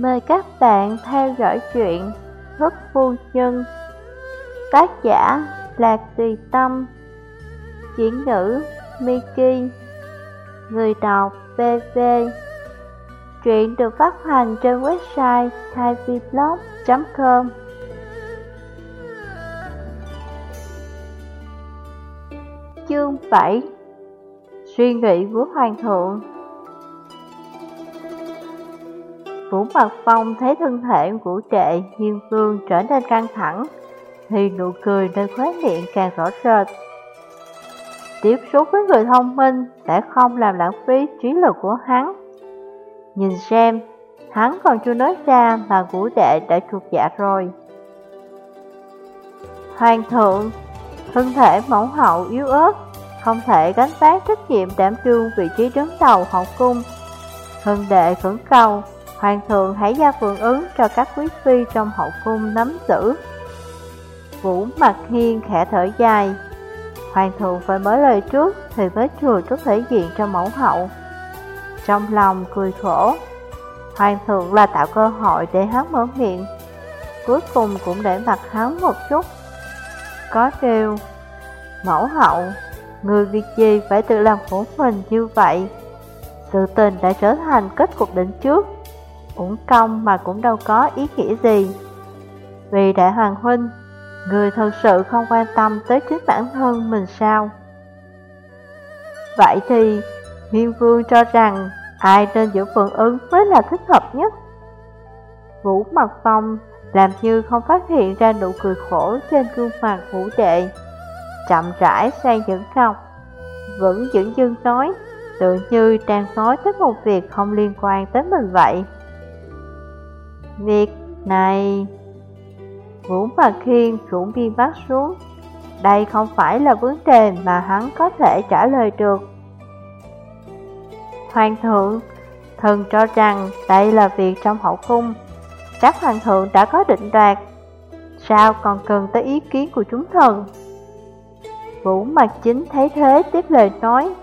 Mời các bạn theo dõi chuyện Thức Phu Nhân. Tác giả Lạc Tùy Tâm. Diễn nữ Miki. Người đọc BV Truyện được phát hành trên website thaiviblog.com Chương 7 Suy nghĩ của Hoàng thượng. Vũ Mặt Phong thấy thân thể của trệ Diêm vương trở nên căng thẳng, thì nụ cười nơi khóe miệng càng rõ rệt. Tiếp xúc với người thông minh sẽ không làm lãng phí trí lực của hắn. Nhìn xem, hắn còn chưa nói ra mà ngũ đệ đã chuột dạ rồi. Hoàng thượng, thân thể mẫu hậu yếu ớt, không thể gánh vác trách nhiệm đảm đương vị trí đứng đầu hậu cung. Thân đệ khẩn cầu, Hoàng thượng hãy ra phượng ứng cho các quý phi trong hậu cung nắm giữ. Vũ mặt hiên khẽ thở dài. Hoàng thượng phải mới lời trước thì mới chừa chút thể diện cho mẫu hậu. Trong lòng cười khổ, Hoàng thượng là tạo cơ hội để hắn mở miệng. Cuối cùng cũng để mặt hắn một chút. Có điều, mẫu hậu, người việc gì phải tự làm khổ mình như vậy? Sự tình đã trở thành kết cục định trước uổng công mà cũng đâu có ý nghĩa gì. Vì đại hoàng huynh, người thật sự không quan tâm tới chính bản thân mình sao? Vậy thì, Hiên Vương cho rằng ai nên giữ phượng ứng mới là thích hợp nhất. Vũ Mặt Phong làm như không phát hiện ra nụ cười khổ trên gương mặt vũ đệ. Chậm rãi sang dẫn ngọc, vẫn dưỡng dưng nói, tự như đang nói tới một việc không liên quan tới mình vậy. Việc này... Vũ Mà Khiên cũng viên bắt xuống. Đây không phải là vấn đề mà hắn có thể trả lời được. Hoàng thượng, thần cho rằng đây là việc trong hậu cung. Các hoàng thượng đã có định đoạt. Sao còn cần tới ý kiến của chúng thần? Vũ Mặt Chính thấy thế tiếp lời nói,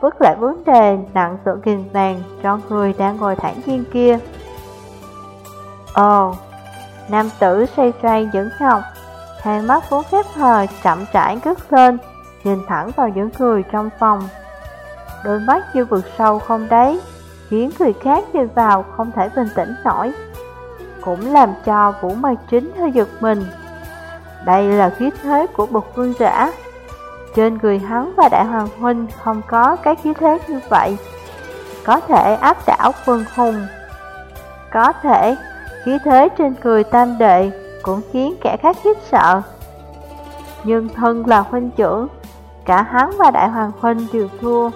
vứt lại vấn đề nặng sự kình vàng cho người đang ngồi thẳng nhiên kia. Ồ, nam tử say say dẫn ngọc, hai mắt vốn khép hờ chậm rãi ngước lên, nhìn thẳng vào những người trong phòng. Đôi mắt như vực sâu không đáy, khiến người khác nhìn vào không thể bình tĩnh nổi. Cũng làm cho Vũ Mai Chính hơi giật mình. Đây là khí thế của bậc vương giả. Trên người hắn và đại hoàng huynh không có cái khí thế như vậy. Có thể áp đảo quân hùng. Có thể khí thế trên người tam đệ cũng khiến kẻ khác khiếp sợ. Nhưng thân là huynh trưởng, cả hắn và đại hoàng huynh đều thua.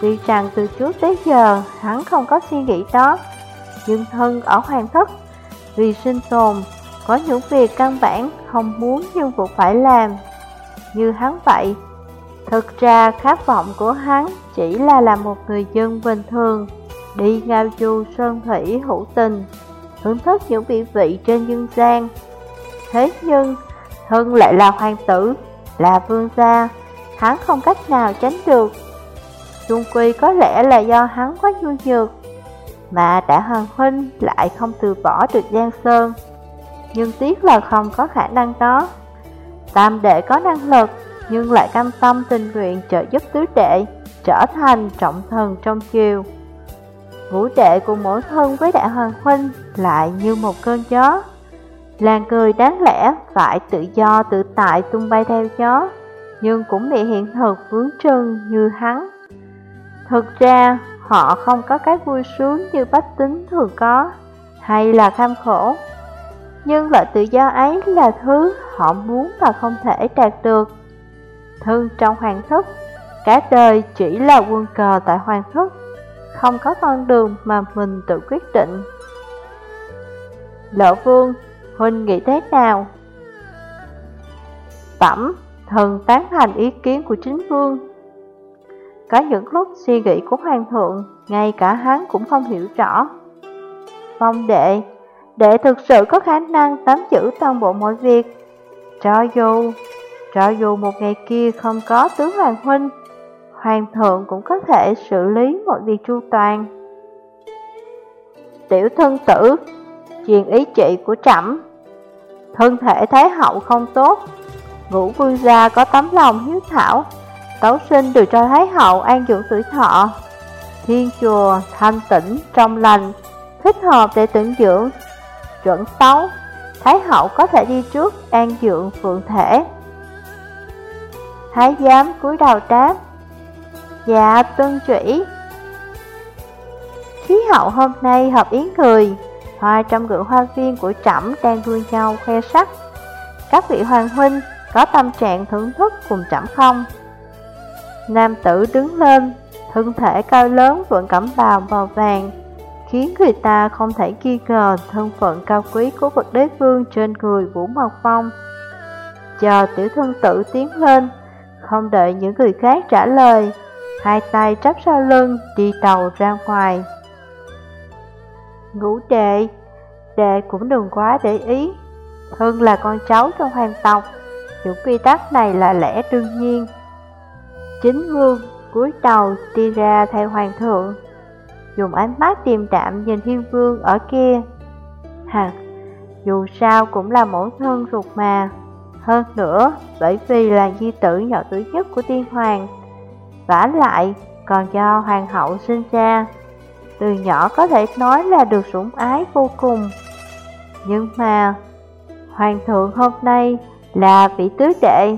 Tuy rằng từ trước tới giờ hắn không có suy nghĩ đó, nhưng thân ở hoàng thất, vì sinh tồn, có những việc căn bản không muốn nhưng buộc phải làm. Như hắn vậy, thực ra khát vọng của hắn chỉ là làm một người dân bình thường, đi ngao du sơn thủy hữu tình thưởng thức những vị vị trên dương gian. Thế nhưng, thân lại là hoàng tử, là vương gia, hắn không cách nào tránh được. Trung quy có lẽ là do hắn quá nhu nhược, mà đã hoàng huynh lại không từ bỏ được Giang Sơn. Nhưng tiếc là không có khả năng đó. Tam đệ có năng lực, nhưng lại cam tâm tình nguyện trợ giúp tứ đệ, trở thành trọng thần trong chiều. Ngũ đệ cùng mỗi thân với đại hoàng huynh lại như một cơn gió. Làng cười đáng lẽ phải tự do tự tại tung bay theo gió, nhưng cũng bị hiện thực vướng chân như hắn. Thực ra, họ không có cái vui sướng như bách tính thường có, hay là kham khổ. Nhưng loại tự do ấy là thứ họ muốn và không thể đạt được. Thân trong hoàng thức, cả đời chỉ là quân cờ tại hoàng thức không có con đường mà mình tự quyết định. Lỡ vương, Huynh nghĩ thế nào? Tẩm, thần tán thành ý kiến của chính vương. Có những lúc suy nghĩ của hoàng thượng, ngay cả hắn cũng không hiểu rõ. Phong đệ, đệ thực sự có khả năng tắm giữ toàn bộ mọi việc. Cho dù, cho dù một ngày kia không có tướng hoàng huynh, Hoàng thượng cũng có thể xử lý mọi việc chu toàn. tiểu thân tử, truyền ý trị của trẫm Thân thể Thái Hậu không tốt, ngũ vương gia có tấm lòng hiếu thảo, tấu sinh được cho Thái Hậu an dưỡng tuổi thọ. Thiên chùa thanh tĩnh, trong lành, thích hợp để tưởng dưỡng, chuẩn tấu, Thái Hậu có thể đi trước an dưỡng phượng thể. Thái giám cúi đầu đáp Dạ tuân chỉ. Khí hậu hôm nay hợp yến người. Hoa trong gửi hoa viên của trẫm đang đua nhau khoe sắc. Các vị hoàng huynh có tâm trạng thưởng thức cùng trẫm không? Nam tử đứng lên, thân thể cao lớn vẫn cẩm bào màu vàng Khiến người ta không thể nghi ngờ thân phận cao quý của vật đế vương trên người Vũ Mộc Phong. Chờ tiểu thân tử tiến lên không đợi những người khác trả lời, hai tay chắp sau lưng, đi tàu ra ngoài. Ngũ đệ, đệ cũng đừng quá để ý, Hưng là con cháu trong hoàng tộc, những quy tắc này là lẽ đương nhiên. Chính vương cúi đầu đi ra thay hoàng thượng, dùng ánh mắt điềm đạm nhìn thiên vương ở kia. Hạt, dù sao cũng là mẫu thân ruột mà. Hơn nữa, bởi vì là di tử nhỏ tuổi nhất của tiên hoàng vả lại còn do hoàng hậu sinh ra Từ nhỏ có thể nói là được sủng ái vô cùng. Nhưng mà Hoàng thượng hôm nay là vị tứ đệ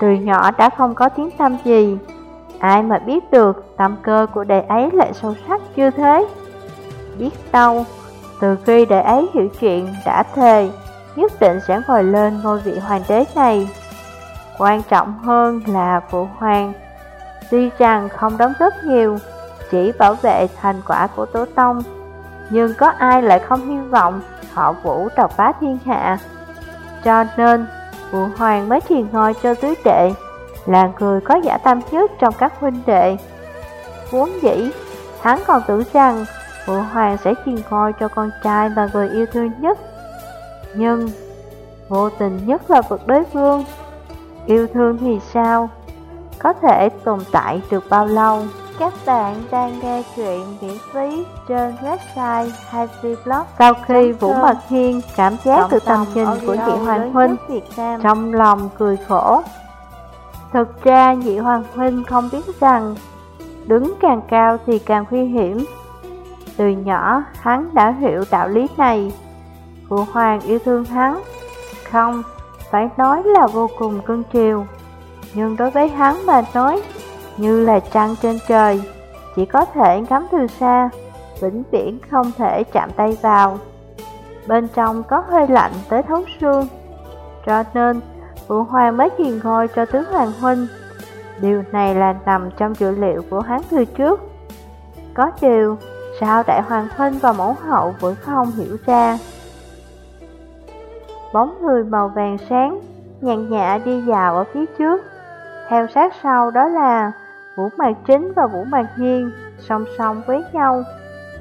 Từ nhỏ đã không có tiếng tâm gì. Ai mà biết được tâm cơ của đệ ấy lại sâu sắc như thế? Biết đâu Từ khi đệ ấy hiểu chuyện đã thề nhất định sẽ ngồi lên ngôi vị hoàng đế này. Quan trọng hơn là phụ hoàng, tuy rằng không đóng góp nhiều, chỉ bảo vệ thành quả của Tố Tông, nhưng có ai lại không hy vọng họ vũ độc phá thiên hạ. Cho nên, phụ hoàng mới truyền ngôi cho tứ đệ, là người có giả tâm nhất trong các huynh đệ. Vốn dĩ, hắn còn tưởng rằng phụ hoàng sẽ truyền ngôi cho con trai và người yêu thương nhất nhưng vô tình nhất là vật đối phương Yêu thương thì sao? Có thể tồn tại được bao lâu? Các bạn đang nghe chuyện miễn phí trên website HiFiBlog Sau khi Vũ Mật Hiên cảm giác được tâm trình của chị Hoàng Huynh Trong lòng cười khổ. Thực ra nhị Hoàng Huynh không biết rằng Đứng càng cao thì càng nguy hiểm. Từ nhỏ hắn đã hiểu đạo lý này. Phụ hoàng yêu thương hắn Không, phải nói là vô cùng cưng chiều nhưng đối với hắn mà nói Như là trăng trên trời Chỉ có thể ngắm từ xa Vĩnh viễn không thể chạm tay vào. Bên trong có hơi lạnh tới thấu xương Cho nên Phụ hoàng mới truyền ngôi cho tướng hoàng huynh. Điều này là nằm trong dữ liệu của hắn từ trước. Có điều Sao đại hoàng huynh và mẫu hậu vẫn không hiểu ra? Bóng người màu vàng sáng, nhàn nhã đi vào ở phía trước. Theo sát sau đó là Vũ Mạc Chính và Vũ Mạc Nhiên song song với nhau.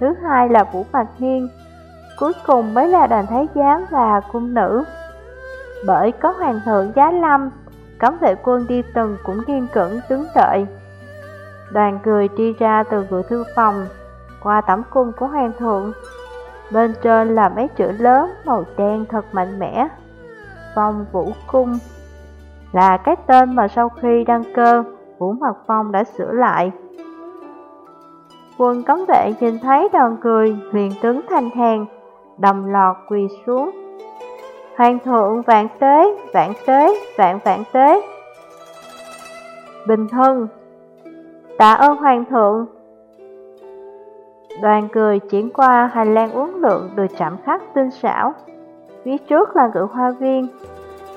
Thứ hai là Vũ Mạc Nhiên, cuối cùng mới là đàn thái giám và cung nữ. Bởi có hoàng thượng giá lâm, cấm vệ quân đi từng cũng kiên cẩn đứng đợi. Đoàn cười đi ra từ cửa thư phòng, qua tẩm cung của hoàng thượng, Bên trên là mấy chữ lớn màu đen thật mạnh mẽ Phong Vũ Cung là cái tên mà sau khi đăng cơ Vũ Mặt Phong đã sửa lại. Quân cấm vệ nhìn thấy đoàn cười liền tướng thành hàng Đầm lọt quỳ xuống. Hoàng thượng vạn tế, vạn tế, vạn vạn tế. Bình thân Tạ ơn hoàng thượng. Đoàn cười chuyển qua hành lang uống lượng được chạm khắc tinh xảo. Phía trước là ngự hoa viên,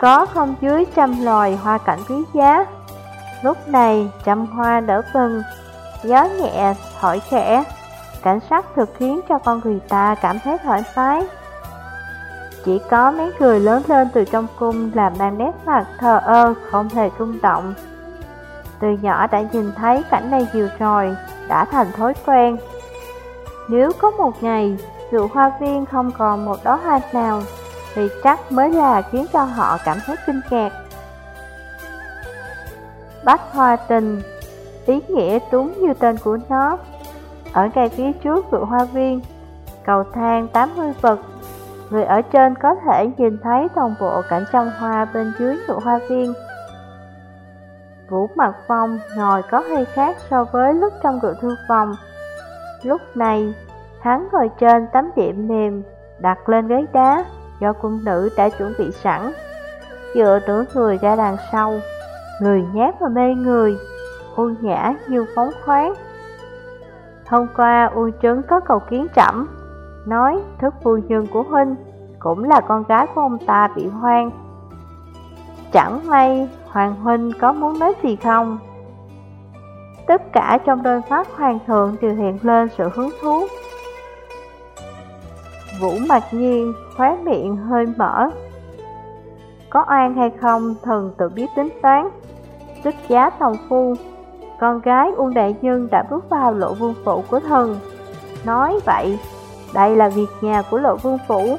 có không dưới trăm loài hoa cảnh quý giá. Lúc này trăm hoa nở vừng, gió nhẹ, thổi khẽ, cảnh sắc thực khiến cho con người ta cảm thấy thoải mái. Chỉ có mấy người lớn lên từ trong cung làm mang nét mặt thờ ơ, không hề rung động. Từ nhỏ đã nhìn thấy cảnh này nhiều rồi, đã thành thói quen. Nếu có một ngày, dù hoa viên không còn một đóa hoa nào, thì chắc mới là khiến cho họ cảm thấy kinh ngạc. Bách hoa tình, ý nghĩa đúng như tên của nó. Ở ngay phía trước rượu hoa viên, cầu thang 80 vật. Người ở trên có thể nhìn thấy toàn bộ cảnh trong hoa bên dưới nụ hoa viên. Vũ Mặt Phong ngồi có hơi khác so với lúc trong cửa thư phòng. Lúc này, hắn ngồi trên tấm đệm mềm, đặt lên ghế đá do cung nữ đã chuẩn bị sẵn. Dựa nửa người ra đằng sau, người nhát và mê người, u nhã như phóng khoáng. Hôm qua U Trấn có cầu kiến trẫm, nói thức phu nhân của Huynh cũng là con gái của ông ta bị hoang. Chẳng may Hoàng Huynh có muốn nói gì không? Tất cả trong đôi mắt Hoàng thượng đều hiện lên sự hứng thú. Vũ mặc nhiên, khóe miệng hơi mở. Có oan hay không, thần tự biết tính toán. Tức giá tòng phu, con gái Uông Đại Nhân đã bước vào lộ vương phủ của thần. Nói vậy, đây là việc nhà của lộ vương phủ.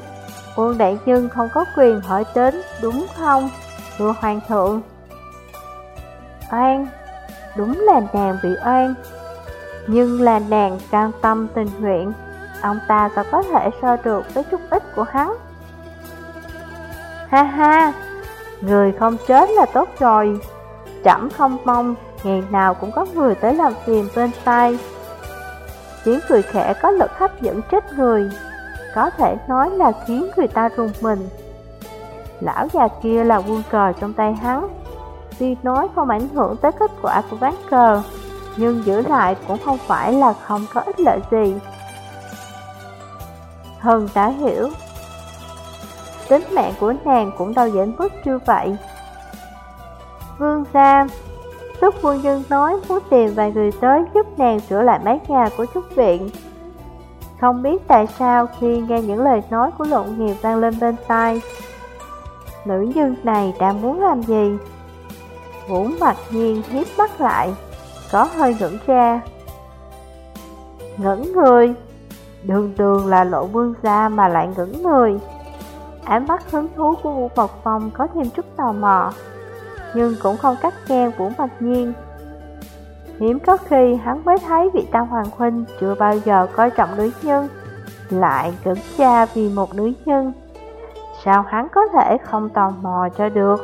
Uông Đại Nhân không có quyền hỏi đến, đúng không? Thưa Hoàng thượng. Oan, đúng là nàng bị oan. Nhưng là nàng cam tâm tình nguyện, ông ta còn có thể so được với chút ít của hắn. Ha ha, người không chết là tốt rồi, Chẳng không mong ngày nào cũng có người tới làm phiền bên tai. Tiếng cười khẽ có lực hấp dẫn chết người, có thể nói là khiến người ta rùng mình. Lão già kia là quân cờ trong tay hắn, tuy nói không ảnh hưởng tới kết quả của ván cờ, nhưng giữ lại cũng không phải là không có ích lợi gì hơn đã hiểu, tính mạng của nàng cũng đâu dễ mức như vậy. Vương gia Tức quân nhân nói muốn tìm vài người tới giúp nàng sửa lại mái nhà của trúc viện. Không biết tại sao khi nghe những lời nói của lộn nghiệp vang lên bên tai, nữ nhân này đang muốn làm gì? Vũ mặt nhiên hiếp mắt lại, có hơi ngẩn ra. Ngẩn người, đường đường là lộ vương gia mà lại ngẩn người. Ám mắt hứng thú của Vũ phật Phong có thêm chút tò mò nhưng cũng không cắt ngang Vũ Mạch Nhiên. Hiếm có khi hắn mới thấy vị Tam Hoàng Huynh chưa bao giờ coi trọng nữ nhân, lại cứng cha vì một nữ nhân. Sao hắn có thể không tò mò cho được?